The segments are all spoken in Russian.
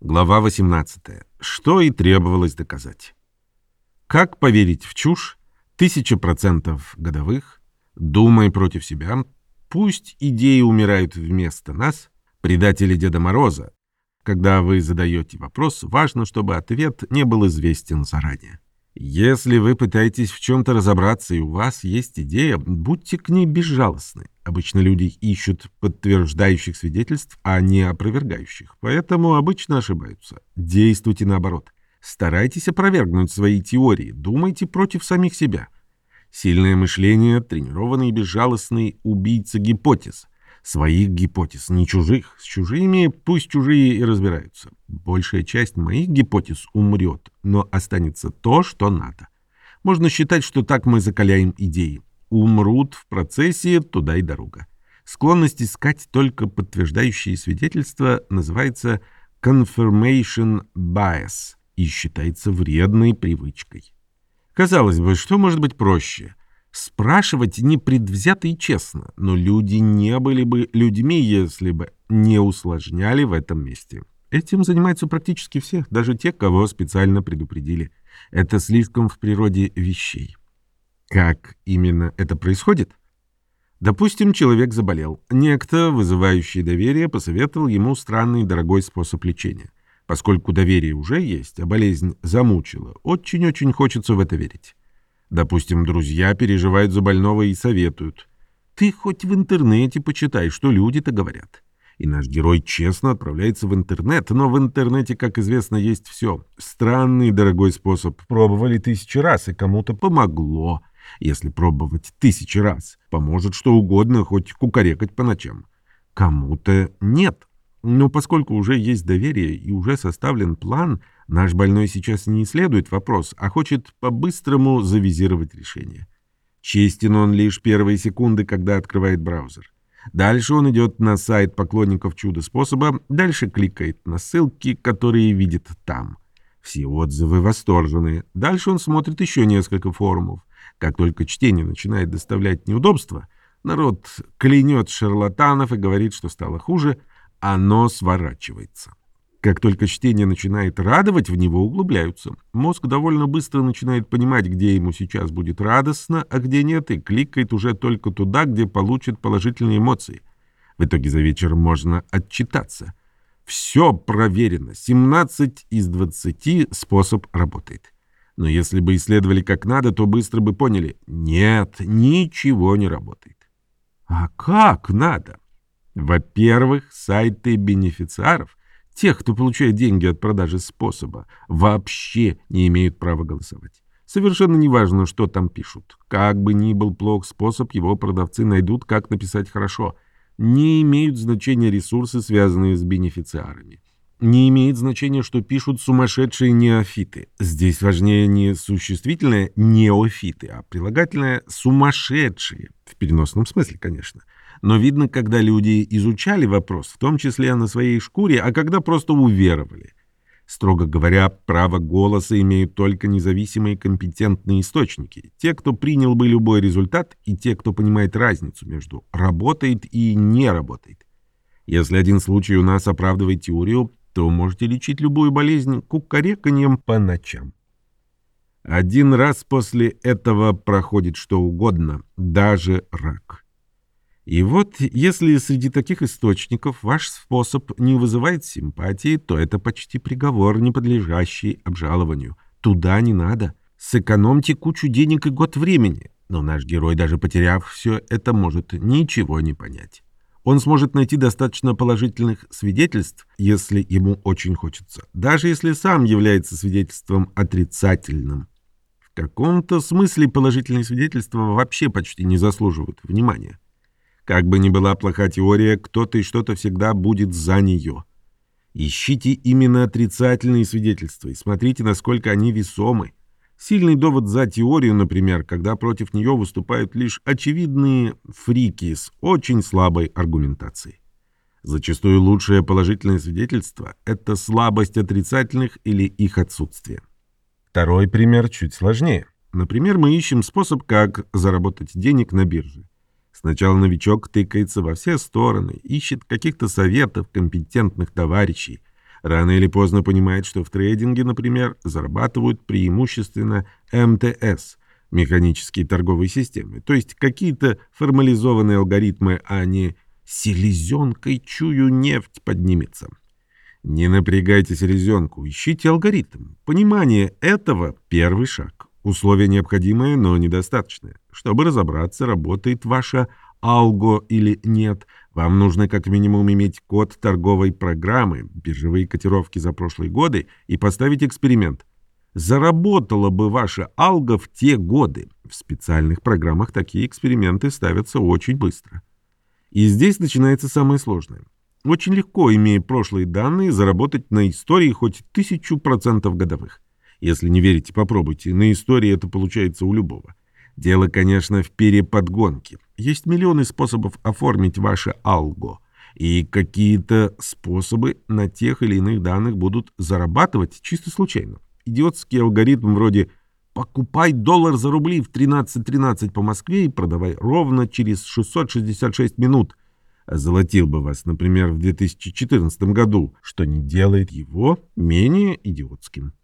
Глава 18. Что и требовалось доказать. Как поверить в чушь? Тысяча процентов годовых. Думай против себя. Пусть идеи умирают вместо нас. Предатели Деда Мороза. Когда вы задаете вопрос, важно, чтобы ответ не был известен заранее. Если вы пытаетесь в чем-то разобраться и у вас есть идея, будьте к ней безжалостны. Обычно люди ищут подтверждающих свидетельств, а не опровергающих. Поэтому обычно ошибаются. Действуйте наоборот. Старайтесь опровергнуть свои теории, думайте против самих себя. Сильное мышление, тренированный и безжалостный убийца гипотез — своих гипотез, не чужих. С чужими пусть чужие и разбираются. Большая часть моих гипотез умрет, но останется то, что надо. Можно считать, что так мы закаляем идеи. Умрут в процессе, туда и дорога. Склонность искать только подтверждающие свидетельства называется confirmation bias и считается вредной привычкой. Казалось бы, что может быть проще? Спрашивать непредвзято и честно, но люди не были бы людьми, если бы не усложняли в этом месте. Этим занимаются практически все, даже те, кого специально предупредили. Это слишком в природе вещей. Как именно это происходит? Допустим, человек заболел. Некто, вызывающий доверие, посоветовал ему странный дорогой способ лечения. Поскольку доверие уже есть, а болезнь замучила, очень-очень хочется в это верить. Допустим, друзья переживают за больного и советуют. Ты хоть в интернете почитай, что люди-то говорят. И наш герой честно отправляется в интернет, но в интернете, как известно, есть все. Странный дорогой способ. Пробовали тысячи раз, и кому-то помогло. Если пробовать тысячи раз, поможет что угодно, хоть кукарекать по ночам. Кому-то нет. Но поскольку уже есть доверие и уже составлен план, наш больной сейчас не исследует вопрос, а хочет по-быстрому завизировать решение. Честен он лишь первые секунды, когда открывает браузер. Дальше он идет на сайт поклонников чудо-способа, дальше кликает на ссылки, которые видит там. Все отзывы восторженные. Дальше он смотрит еще несколько форумов. Как только чтение начинает доставлять неудобства, народ клянет шарлатанов и говорит, что стало хуже, оно сворачивается. Как только чтение начинает радовать, в него углубляются. Мозг довольно быстро начинает понимать, где ему сейчас будет радостно, а где нет, и кликает уже только туда, где получит положительные эмоции. В итоге за вечер можно отчитаться. Все проверено. 17 из 20 способ работает. Но если бы исследовали как надо, то быстро бы поняли. Нет, ничего не работает. А как надо? Во-первых, сайты бенефициаров, тех, кто получает деньги от продажи способа, вообще не имеют права голосовать. Совершенно неважно, что там пишут. Как бы ни был плох способ, его продавцы найдут, как написать хорошо. Не имеют значения ресурсы, связанные с бенефициарами. Не имеет значения, что пишут сумасшедшие неофиты. Здесь важнее не существительное «неофиты», а прилагательное «сумасшедшие». В переносном смысле, конечно но видно, когда люди изучали вопрос, в том числе на своей шкуре, а когда просто уверовали. Строго говоря, право голоса имеют только независимые компетентные источники, те, кто принял бы любой результат, и те, кто понимает разницу между работает и не работает. Если один случай у нас оправдывает теорию, то можете лечить любую болезнь кукареканьем по ночам. Один раз после этого проходит что угодно, даже рак. И вот, если среди таких источников ваш способ не вызывает симпатии, то это почти приговор, не подлежащий обжалованию. Туда не надо. Сэкономьте кучу денег и год времени. Но наш герой, даже потеряв все это, может ничего не понять. Он сможет найти достаточно положительных свидетельств, если ему очень хочется, даже если сам является свидетельством отрицательным. В каком-то смысле положительные свидетельства вообще почти не заслуживают внимания. Как бы ни была плоха теория, кто-то и что-то всегда будет за нее. Ищите именно отрицательные свидетельства и смотрите, насколько они весомы. Сильный довод за теорию, например, когда против нее выступают лишь очевидные фрики с очень слабой аргументацией. Зачастую лучшее положительное свидетельство – это слабость отрицательных или их отсутствие. Второй пример чуть сложнее. Например, мы ищем способ, как заработать денег на бирже. Сначала новичок тыкается во все стороны, ищет каких-то советов компетентных товарищей. Рано или поздно понимает, что в трейдинге, например, зарабатывают преимущественно МТС – механические торговые системы, то есть какие-то формализованные алгоритмы, а не «селезенкой чую нефть поднимется». Не напрягайте селезенку, ищите алгоритм. Понимание этого – первый шаг. Условие необходимое, но недостаточное. Чтобы разобраться, работает ваша алго или нет, вам нужно как минимум иметь код торговой программы, биржевые котировки за прошлые годы и поставить эксперимент. Заработала бы ваша алго в те годы. В специальных программах такие эксперименты ставятся очень быстро. И здесь начинается самое сложное. Очень легко, имея прошлые данные, заработать на истории хоть тысячу процентов годовых. Если не верите, попробуйте. На истории это получается у любого. Дело, конечно, в переподгонке. Есть миллионы способов оформить ваше алго. И какие-то способы на тех или иных данных будут зарабатывать чисто случайно. Идиотский алгоритм вроде «покупай доллар за рубли в 13.13 .13 по Москве и продавай ровно через 666 минут» озолотил бы вас, например, в 2014 году, что не делает его менее идиотским.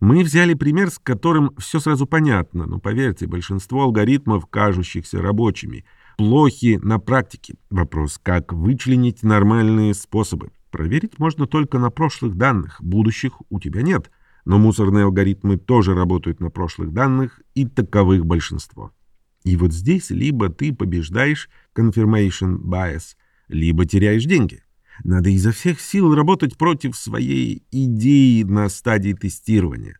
Мы взяли пример, с которым все сразу понятно, но поверьте, большинство алгоритмов, кажущихся рабочими, плохи на практике. Вопрос, как вычленить нормальные способы. Проверить можно только на прошлых данных, будущих у тебя нет. Но мусорные алгоритмы тоже работают на прошлых данных, и таковых большинство. И вот здесь либо ты побеждаешь confirmation bias, либо теряешь деньги. Надо изо всех сил работать против своей идеи на стадии тестирования.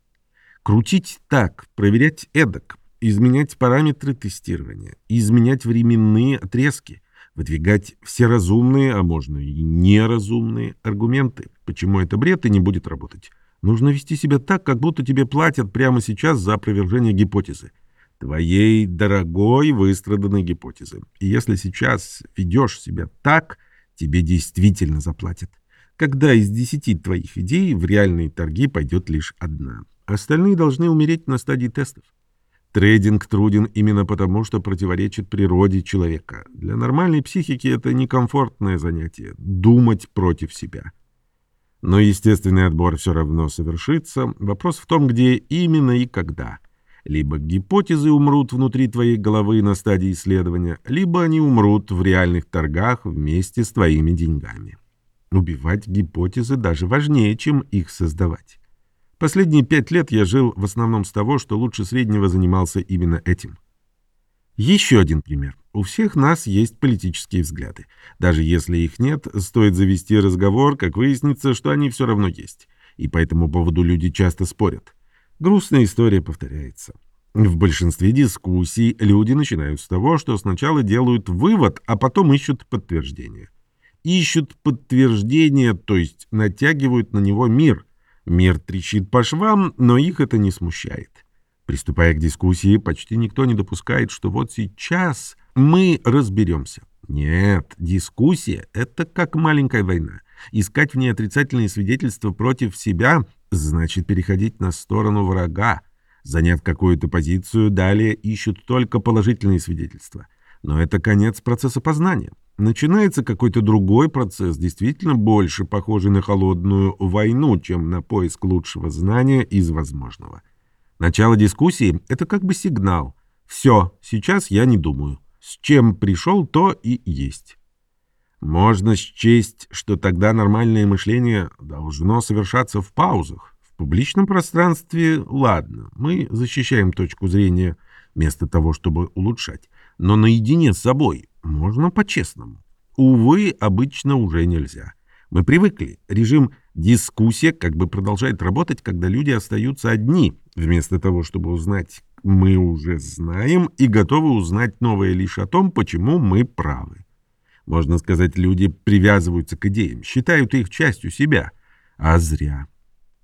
Крутить так, проверять эдак, изменять параметры тестирования, изменять временные отрезки, выдвигать все разумные, а можно и неразумные аргументы, почему это бред и не будет работать. Нужно вести себя так, как будто тебе платят прямо сейчас за опровержение гипотезы. Твоей дорогой выстраданной гипотезы. И если сейчас ведешь себя так – тебе действительно заплатят. Когда из десяти твоих идей в реальные торги пойдет лишь одна. Остальные должны умереть на стадии тестов. Трейдинг труден именно потому, что противоречит природе человека. Для нормальной психики это некомфортное занятие – думать против себя. Но естественный отбор все равно совершится. Вопрос в том, где именно и когда – либо гипотезы умрут внутри твоей головы на стадии исследования, либо они умрут в реальных торгах вместе с твоими деньгами. Убивать гипотезы даже важнее, чем их создавать. Последние пять лет я жил в основном с того, что лучше среднего занимался именно этим. Еще один пример. У всех нас есть политические взгляды. Даже если их нет, стоит завести разговор, как выяснится, что они все равно есть. И по этому поводу люди часто спорят. Грустная история повторяется. В большинстве дискуссий люди начинают с того, что сначала делают вывод, а потом ищут подтверждение. Ищут подтверждение, то есть натягивают на него мир. Мир трещит по швам, но их это не смущает. Приступая к дискуссии, почти никто не допускает, что вот сейчас мы разберемся. Нет, дискуссия — это как маленькая война. Искать в ней отрицательные свидетельства против себя значит переходить на сторону врага. Заняв какую-то позицию, далее ищут только положительные свидетельства. Но это конец процесса познания. Начинается какой-то другой процесс, действительно больше похожий на холодную войну, чем на поиск лучшего знания из возможного. Начало дискуссии — это как бы сигнал. Все, сейчас я не думаю. С чем пришел, то и есть. Можно счесть, что тогда нормальное мышление должно совершаться в паузах. В публичном пространстве, ладно, мы защищаем точку зрения вместо того, чтобы улучшать. Но наедине с собой можно по-честному. Увы, обычно уже нельзя. Мы привыкли. Режим дискуссия как бы продолжает работать, когда люди остаются одни. Вместо того, чтобы узнать, мы уже знаем и готовы узнать новое лишь о том, почему мы правы. Можно сказать, люди привязываются к идеям, считают их частью себя. А зря.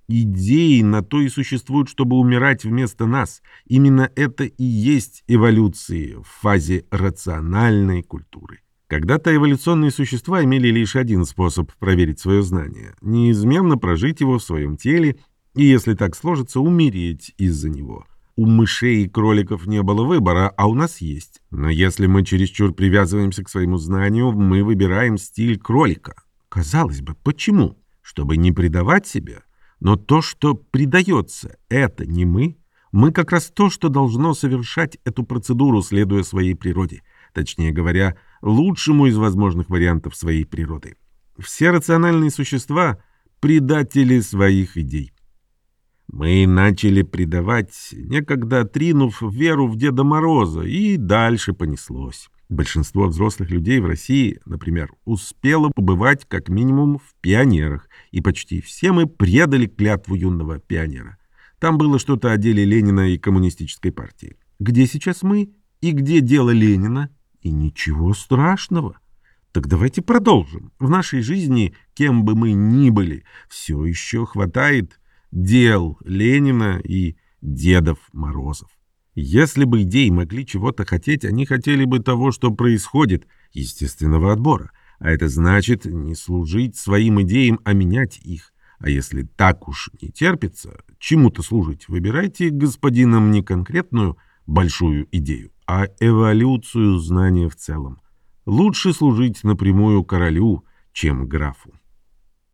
Идеи на то и существуют, чтобы умирать вместо нас. Именно это и есть эволюции в фазе рациональной культуры. Когда-то эволюционные существа имели лишь один способ проверить свое знание – неизменно прожить его в своем теле и, если так сложится, умереть из-за него – у мышей и кроликов не было выбора, а у нас есть. Но если мы чересчур привязываемся к своему знанию, мы выбираем стиль кролика. Казалось бы, почему? чтобы не предавать себя. Но то, что предается, это не мы. Мы как раз то, что должно совершать эту процедуру, следуя своей природе. Точнее говоря, лучшему из возможных вариантов своей природы. Все рациональные существа — предатели своих идей. Мы начали предавать, некогда тринув веру в Деда Мороза, и дальше понеслось. Большинство взрослых людей в России, например, успело побывать как минимум в пионерах, и почти все мы предали клятву юного пионера. Там было что-то о деле Ленина и коммунистической партии. Где сейчас мы и где дело Ленина? И ничего страшного. Так давайте продолжим. В нашей жизни, кем бы мы ни были, все еще хватает дел Ленина и Дедов Морозов. Если бы идеи могли чего-то хотеть, они хотели бы того, что происходит, естественного отбора. А это значит не служить своим идеям, а менять их. А если так уж не терпится чему-то служить, выбирайте господинам не конкретную большую идею, а эволюцию знания в целом. Лучше служить напрямую королю, чем графу.